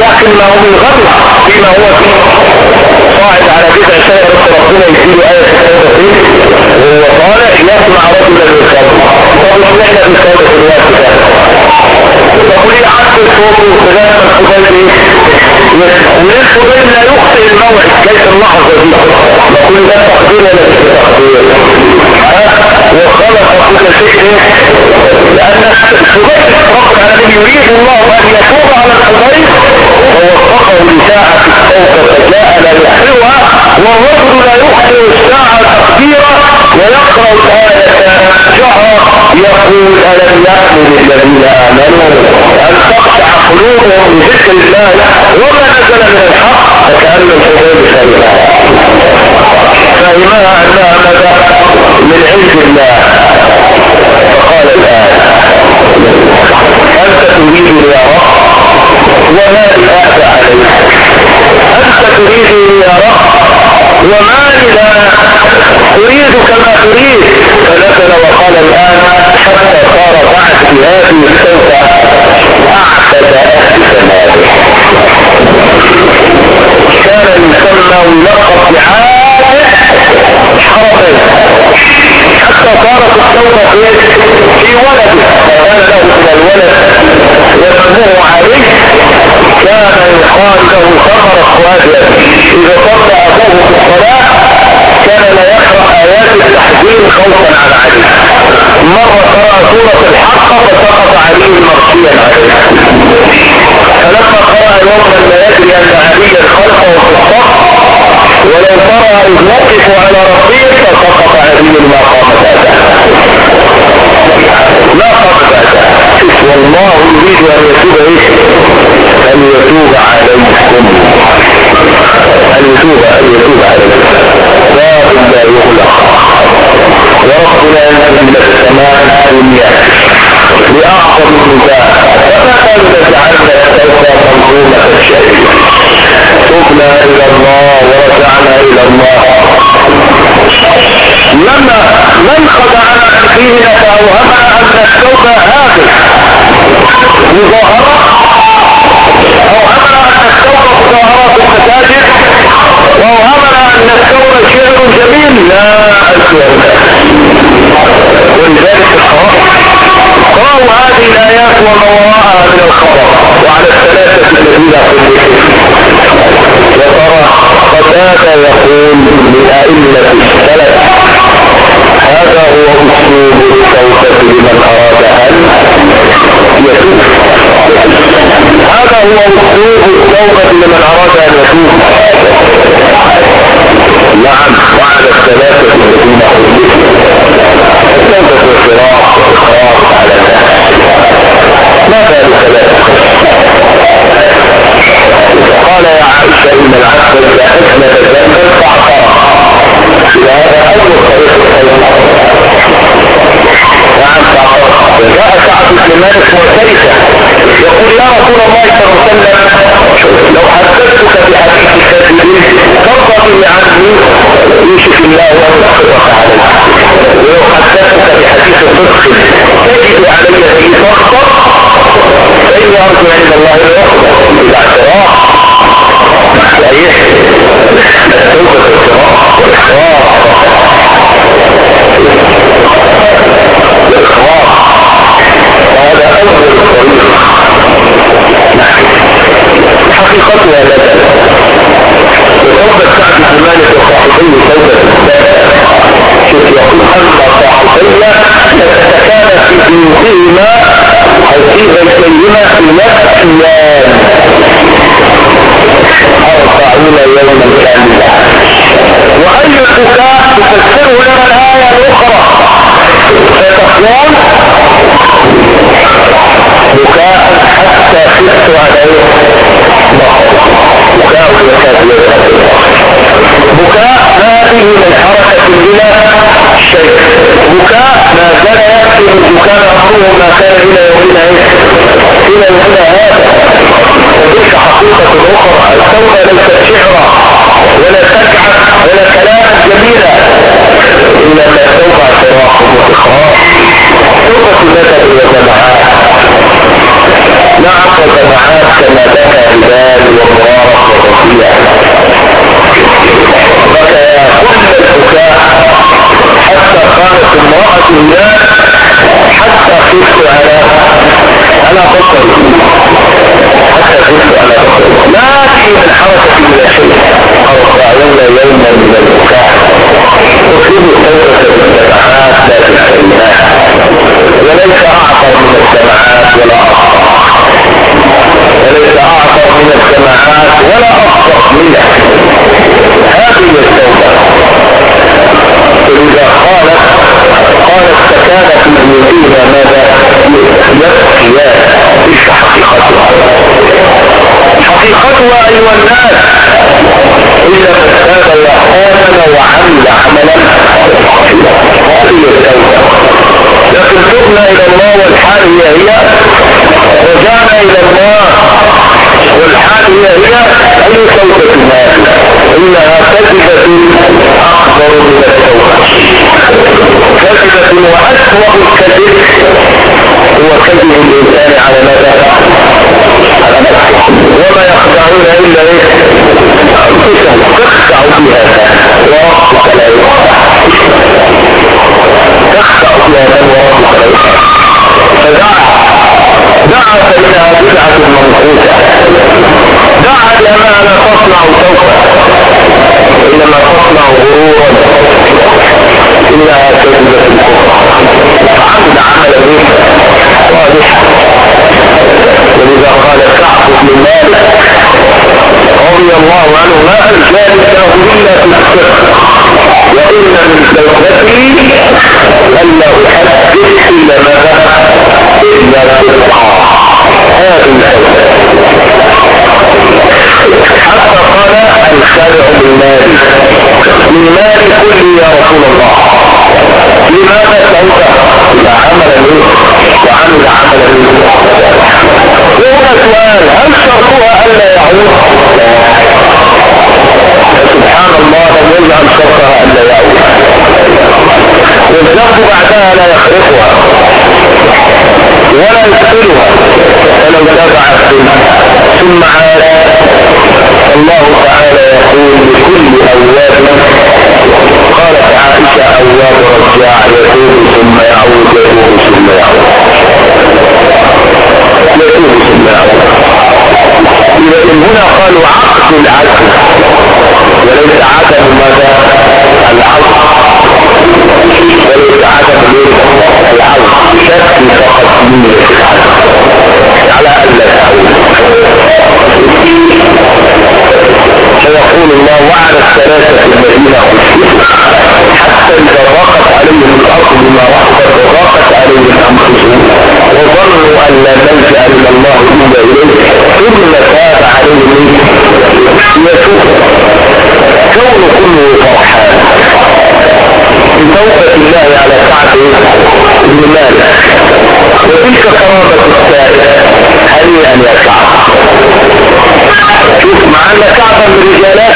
لكن ما هو من غلط فيما هو فيه. صاعد على جذع شجرة ربنا يديله آية التوبة فيه وهو طالع يسمع رجلا يصلي طب إحنا بنصلي في ليه عدت الصوت الخباز إيه؟ وليه الخباز لا يخطئ الموعد. ليس اللحظة دي. نقول ده تقدير ولا تقدير وخلق كل شيء؟ لأن الخباز رب العالمين يريد الله أن يتوب على الخباز ووفقه لساعة التوبة. فجاء لا يحرها والرجل لا يخطئ الساعة تقديرا ويقرأ الآية جهرا يقول ألم يأمن الذين آمنوا أن تقطع قلوبهم بذكر الله وما نزل من الحق فكأن الحباب فهمها فهمها أنها ماذا من عند الله. فقال الآن أنت تريد يا رب وما لأعفى عليك. أنت تريد يا رب وما لا أريد كما تريد فنزل وقال الآن حتى صار بعد هذه السوطة أعبد أهل سماوه كان يسمى ويلقب بعاد حرمين حتى صارت التوبة في ولده. فكان له من الولد كان يقال له ثمر خواتم إذا صلى أبوه في الصلاة كان لا يقرأ آيات التحذير خوفا على علي. مرة قرأ سورة الحق فسقط علي مرسيا عليه. فلما قرأ يوما لا يدري أن عليا خلفه في الصف ولو ترى إذ نقف على رصيد فسقط علي ما قام قامت لا قامت والله يريد أن يتوب إيه أن يتوب عليكم. أن يتوب أن يتوب عليكم. باب لا يغلق. وربنا ينزل السماء الدنيا لأعظم النداء فما قالت جعلنا منظومة الشيء. تبنا إلى الله ورجعنا إلى الله. لما من خدعنا فيه نتوهمنا أن التوبة هذه. مظاهرة. ووهبنا أن نستورد ظاهرات المساجد أن نستورد شعر هو محروم التوبة لمن أراد Article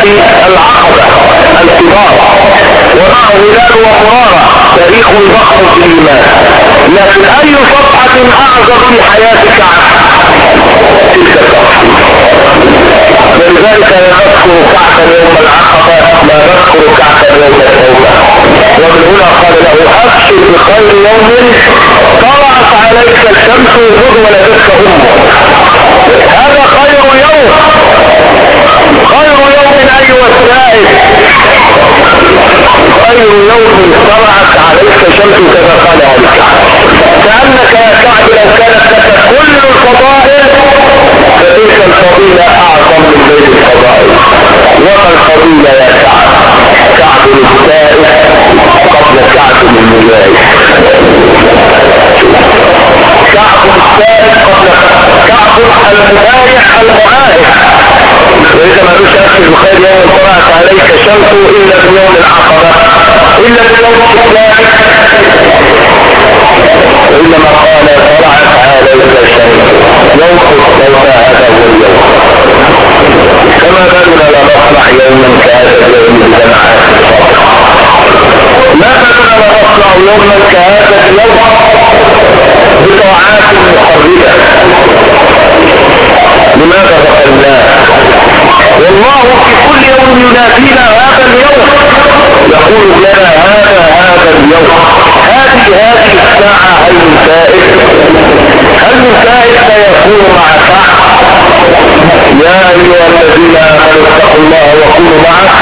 بيئات العقبة الكبار ومعه هلال ومرارة تاريخ ضخم في الإيمان. لكن أي صفحة أعظم في حياتك؟ تلك الصفحة. ولذلك لا نذكر كعبا يوم العقبة لا نذكر كعبا يوم التوبة. ومن هنا قال له أبشر بخير يوم طلعت عليك الشمس وخذ ولدتك أمك. هذا خير يوم. السائل خير يوم طلعت عليك شمس كما قال عليك. كأنك يا كعب لو كانت لك كل الفضائل فتلك الفضيلة أعظم من بين الفضائل. وما الفضيلة يا كعب كعب السائل قبل كعب المجاهد. كعب السائل قبل كعب المبايع المعاهد وإذا ما دوش أكل الخير يوم طلعت عليك شمس إلا في يوم العقبة إلا في يوم الإسلام وإنما قال طلعت عليك الشمس يوم الصوت هذا هو اليوم. كما لا نصنع يوما كهذا اليوم بجماعات ما لا نصنع يوما كهذا اليوم بطاعات مخرجة. لماذا فقدناه والله في كل يوم ينادينا هذا اليوم. يقول لنا هذا هذا اليوم. هذه هذه الساعة هل من سائل؟ هل من سائل سيكون مع ساعة؟ يا أيها الذين آمنوا اتقوا الله وكونوا معه.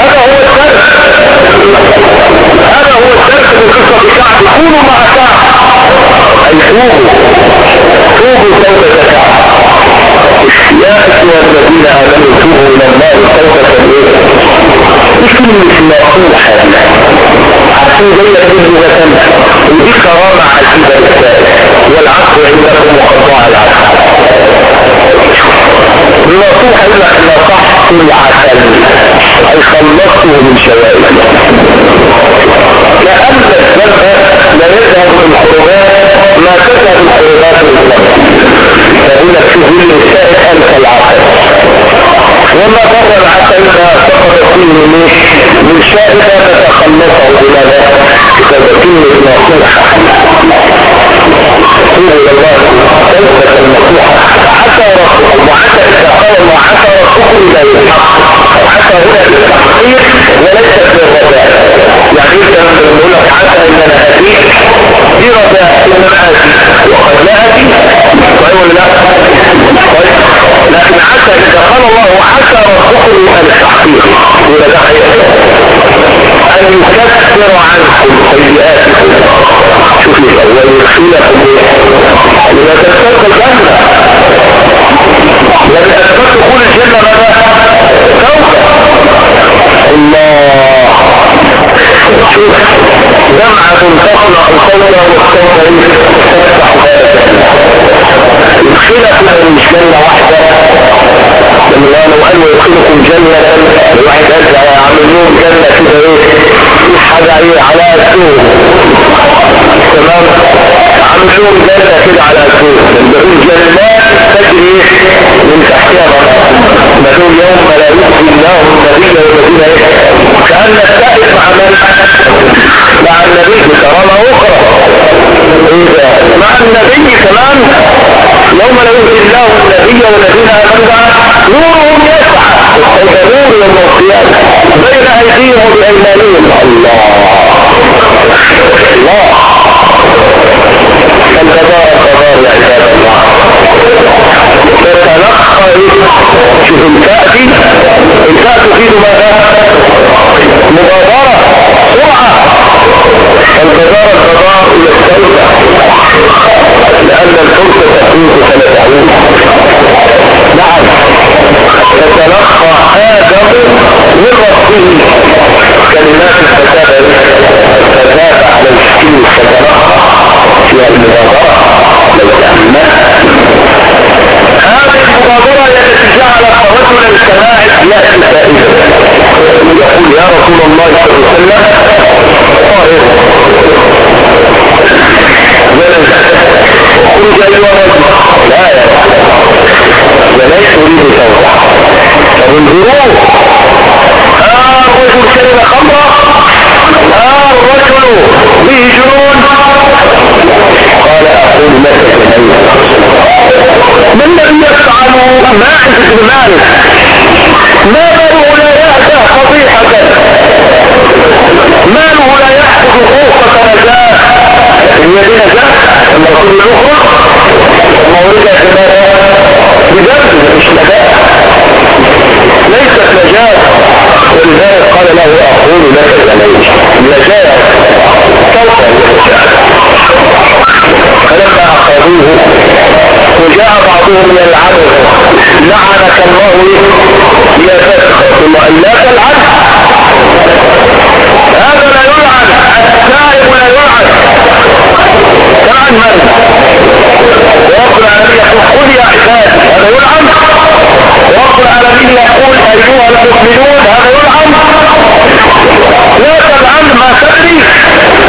هذا هو هذا هو الدرس من قصة كعب كونوا مع ساعة أي توبوا توبوا توبة كعب يا أيها الذين آمنوا. توبوا إلى الله توبة مش كلمة نصوحة عشان جاية تجي وتنسى ودي كرامة عجيبة للسائل. والعفو عندكم العفو. النصوحة يقول لك نصحت العسل أي خلصته من شوائب. لأن الذنب لا يذهب من الحرمات ما تذهب الحرمات الإسلام فإن في ظل السائل أنت العسل وما ضر العسل ما سقط فيه من شائبة تتخلصه إلى ذلك كلمة نصيحة. توب إلى الله توبة النصيحة. حتى رسول وحتى إذا قال الله حتى رسول إلى الحق. حتى هنا للتحقيق وليس بالرجاء يعني انت لما لك حتى ان أنا اتيك دي رجاء ان أنا اتي وقد لا اتي طيب ولا لا. طيب. لكن حتى إذا قال الله حتى رسول إلى التحقيق ولا أن يكفر عنكم سيئاتكم. شوف ويدخلكم لما تستلقى الجنة. لما تستلقى دخول الجنة ماذا؟ توبة الله دمعة تخلق الصوت والصوت تفتح يدخلكم مش جنة واحدة لما لو قالوا يدخلكم جنة الواحد قال يعمل لهم جنة كده إيه حاجة إيه على السوق تمام؟ لهم جنة كده على السوق بقول جنات تجري من تحتها بقول يوم لا يخزي الله النبي والذين إيه كأن السائل مع من مع النبي بكرامة إيه مع النبي كمان يوم لا يخزي الله النبي والذين آمنوا نورهم يسعى يوم القيامة بين أيديهم وبأيمانهم. الله. الله. فالجزاء القضاء يا عباد الله. تتلقى شوف دي الفاء تفيد ماذا؟ مبادرة سرعة. فالجزاء القضاء إلى التوبة لأن الفرصة تفوت فلا نعم. تتلقى آدم من ربه. كلمات فتاب فتاب على السكين فتلقى فيها المبادرة تأمنها هذه المبادرة التي جعلت رجلا السماع يأتي سائلا يقول يا رسول الله صلى الله عليه وسلم طاهر. خرج أيها الرجل لا يا والهروب ها الرجل شرب خمرة ها الرجل قال أقول لك من لم يفعل ما عند ابن ما باله لا يأتى فضيحة. ماله لا يحفظ خوفة نجاة هي دي نجاة لما كل الاخرى ما ورد اعتبارها بجد مش نجاة نجاة. ولذلك قال له أقول لك زميل نجاة. سوف فلما أخذوه وجاء بعضهم من العدد لعنك الله يا فسخ ثم أن لا تلعن. هذا لا يلعن. التائب لا يلعن. تلعن من رب العالمين يقول خذ يا عبادي. هذا يلعن رب العالمين يقول ايها المؤمنون هذا يلعن لا تلعن ما تدري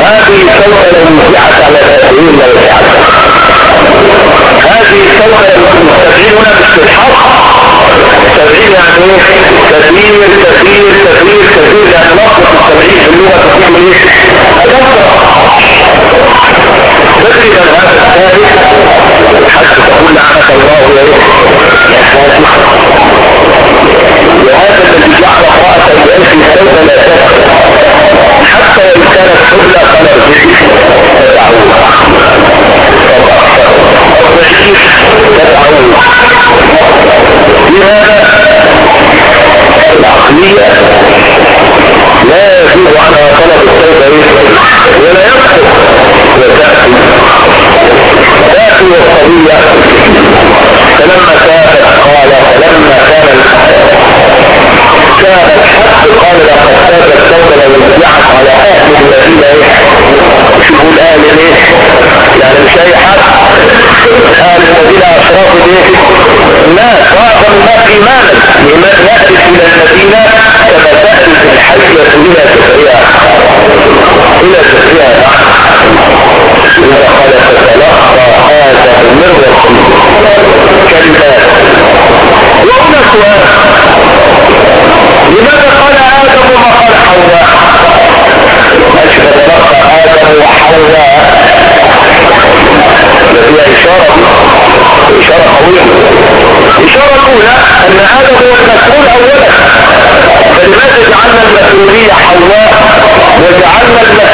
هذه لو وزعت على الآخرين لو وزعت هذه المستفعين هنا بالحق التبعيد يعني إيه؟ كثير كثير كثير كثير يعني نقص التبعيد في اللغة تقوم إيه؟ تدري من هذا الثالث حتى تقول لعنك الله إيه يا فاتح وهذا الذي جعل امرأة بألف سنة لا تدخل حتى وإن كانت حبلى فلا العقلية لا يجب عنها طلب التوبة ولا يكتب. وتأتي. تأتي القضية فلما كانت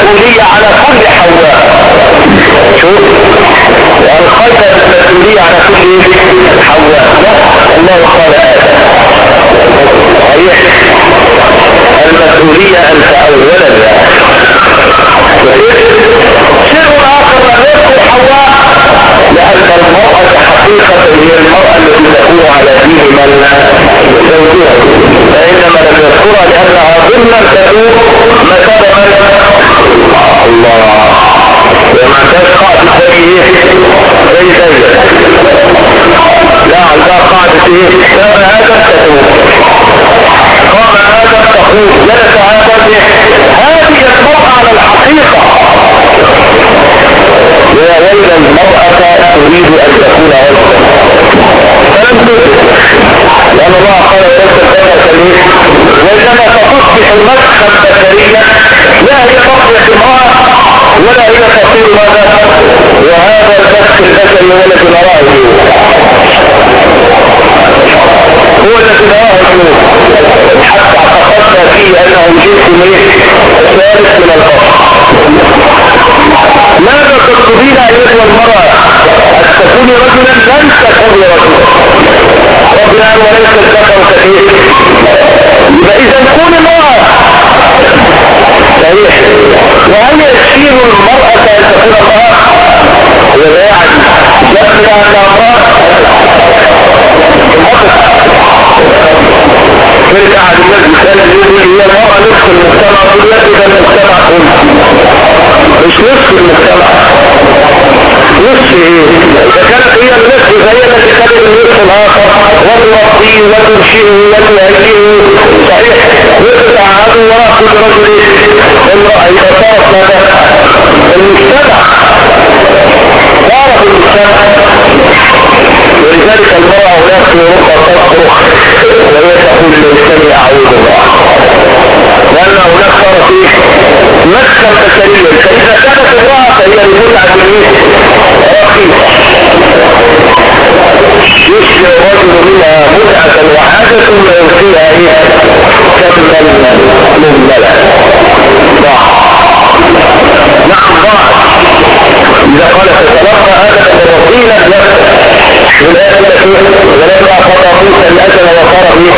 المسؤولية على كل حواء شوف وألقينا المسؤولية على كل حواء الله قال صحيح. المسؤولية أنت أولا. شيء آخر لم حواء لأن المرأة حقيقة هي المرأة التي تكون على دين من زوجها. فإنما لم يذكرها لأنها ضمن تدور مثلا الله. وما عندهاش قاعدة زي زي زي لا عندها قاعدة إيه كان هذا تدور قام هذا تقول جلس هذا هذه المرأة على الحقيقة. يا ويل المرأة تريد أن تكون ويلا فلم تدرك لأن الله قال ليس كما وإنما فتصبح المدخل بشرية لا هي تصبح امرأة ولا هي تصير ماذا وهذا البث البشري هو الذي نراه هو الذي نراه حتى اعتقدنا فيه أنه جنس ثالث من البشر ماذا تقصدين ايتها المرأة؟ أن تكوني رجلا لن تكوني رجلا. ربنا وليس الذكر كثير يبقى اذا كون امرأة صحيح. وهل يشير المرأة ان تكون امرأة هو لا يعني يكفي انها امرأة ترجع على الناس مثال يقول هي المرأة نصف المجتمع كلها إذا المجتمع كله. مش نصف المجتمع. نصف إيه اذا كانت هي النصف فهي التي تخلي النصف الآخر. وتربيه وتنشئه وتهيئه صحيح. وتتعهده وراء رجل امرأة صارت ماذا المجتمع. صارت المجتمع. ولذلك المرأة هناك في أوروبا تصرخ وهي تقول للسمي أعوذ الله لأن هناك فرق مكسب تكاليف فإذا كانت الراحة فهي لمتعة رخيصة يشبع الرجل منها متعة وحاجة ثم يلقيها إيه كبدا مهملا ضاع نعم ضاع إذا قال تتلقى هذا الرسيلة نفسه رخيصة ولما خطى موسى الأجل وصار به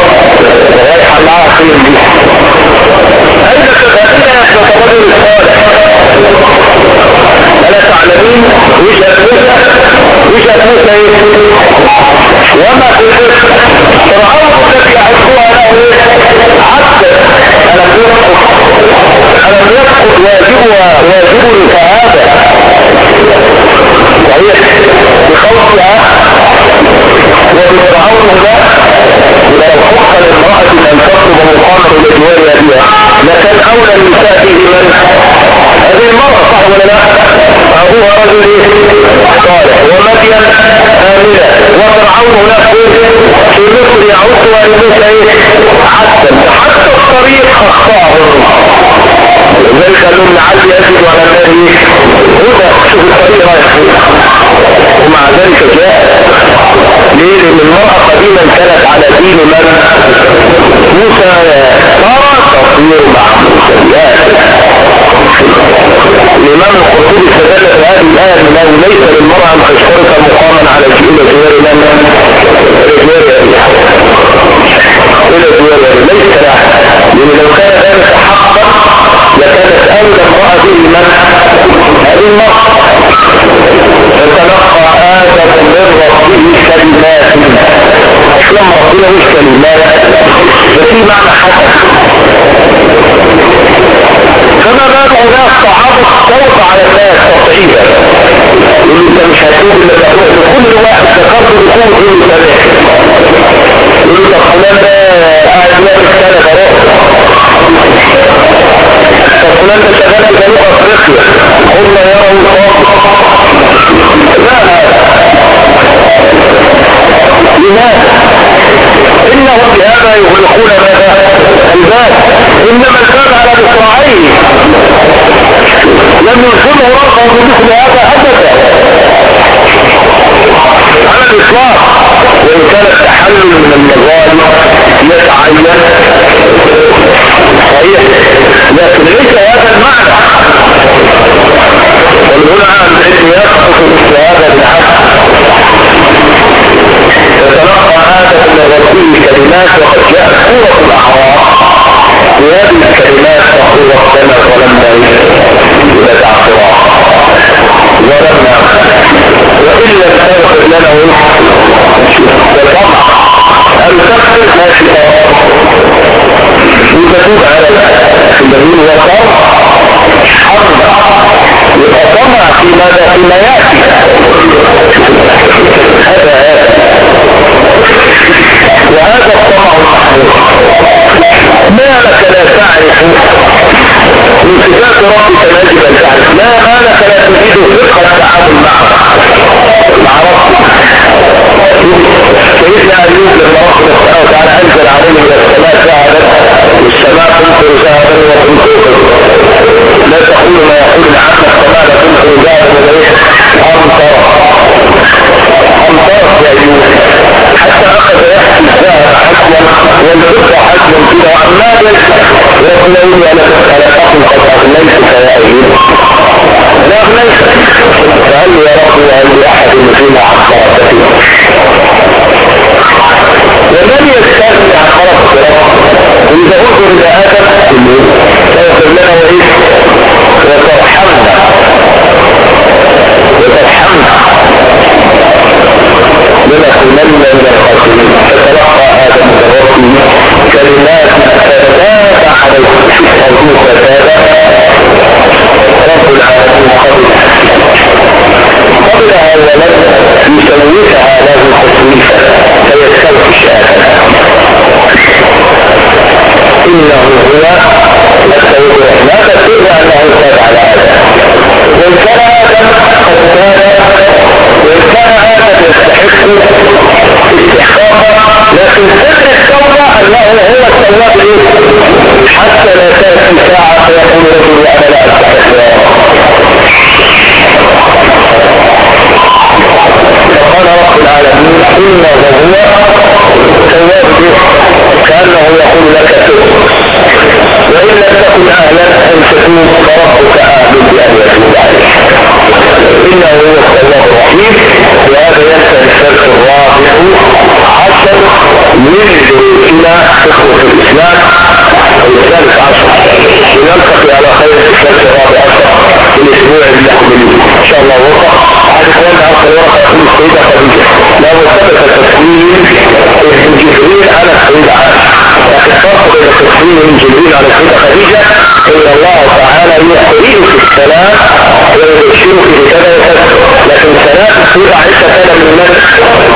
ورايح فين دي أين تفاتنا يحدث الرجل الصالح ألا تعلمين وجهة موسى وجهة موسى إيه وما في الرزق فرعون الذي يعرفوها له عبد ألم يسقط ألم يسقط واجبها واجب كهذا صحيح. بخوفها وبفرعون لا لو حق للمرأة أن تطلب مقامة لجوارها بها لكان أولى النساء به من هذه المرأة صح ولا لا؟ أبوها رجل صالح. ومدين آمنة. وفرعون نفسه في مصر يعودها لموسى حتى حتى دين من موسى ترى تصوير مع موسى الإمام القرطبي استدل في هذه الآية أنه ليس للمرأة أن تشترط مقاما على جيل جوار من جوار ليس لها لأن لو كان ذلك حقا لكانت أولى امرأة به من هذه المرأة فتلقى آدم من ربه كلمات. لما ربنا مش كلمات ففي معنى حسن. فما بال هناك صعاب الصوت على الناس تصعيدا يقول أنت مش هتقول إلا تقول كل واحد ذكرت إيه سامح يقول لك فلان ده قاعد يعمل بروح طب فلان ده شغال في جنوب أفريقيا. هم يروا صوت لا. لماذا إنهم بهذا يغلقون ماذا؟ الباب إنما الباب على مصراعيه لم يلزمه رغم بمثل هذا ابدا. على الإطلاق. وإن كان التحلل من المظالم يتعين. صحيح. لكن ليس هذا المعنى. ومن هنا العلم يسقط مثل هذا بالعكس يتلقى هذا من ربه كلمات وقد جاءت سورة الأعراف. وهذه الكلمات تقول ربنا ظلمنا إلى تعصراء ظلمنا وإن لم تغفر لنا وطمع أن تغفر ما في وتتوب على الذين وقر حرب يبقى طمع في ماذا فيما يأتي. هذا هذا وهذا الطمع ما لك لا تعرف؟ من صفات ربك لو ثبت تكوين جبريل على السيدة لكن فرق بين تكوين جبريل على السيدة خديجة إن الله تعالى يقرئ في السلام ويبشر في كذا لكن سلام السيدة عيسى كان من الناس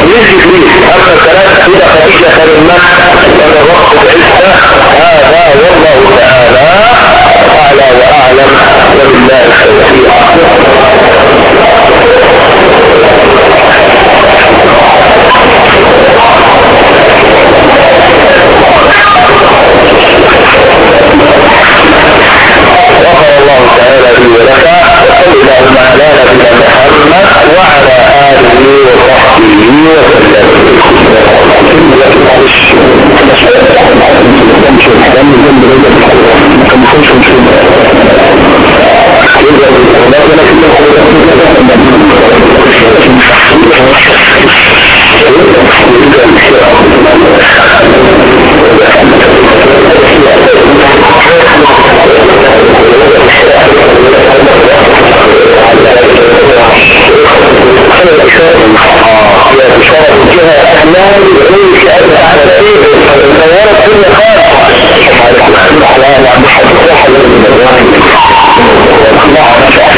من جبريل؟ أما سلام السيدة خديجة كان من الناس كان الوقت عيسى هذا والله تعالى أعلى وأعلم وبالله التوفيق Allah'ın الله